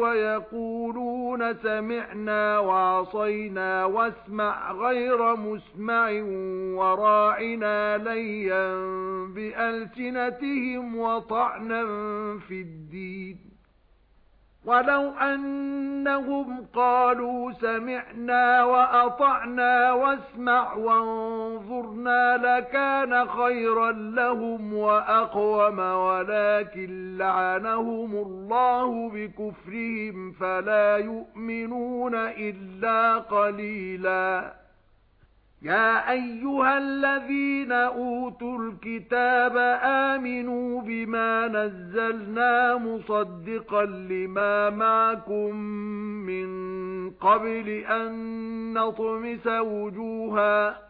وَيَقُولُونَ سَمِعْنَا وَعَصَيْنَا وَاسْمَعْ غَيْرَ مُسْمَعٍ وَرَاعِنَا لَيًّا بِأَلْسِنَتِهِمْ وَطَعْنًا فِي الدِّينِ. وَلَوْ أَنَّهُمْ قَالُوا سَمِعْنَا وَأَطَعْنَا وَاسْمَعْ وَانظُرْنَا لَكَانَ خَيْرًا لَّهُمْ وَأَقْوَمَ وَلَكِن لَّعَنَهُمُ اللَّهُ بِكُفْرِهِمْ فَلَا يُؤْمِنُونَ إِلَّا قَلِيلًا يا ايها الذين اوتوا الكتاب امنوا بما نزلنا مصدقا لما معكم من قبل ان نطمس وجوها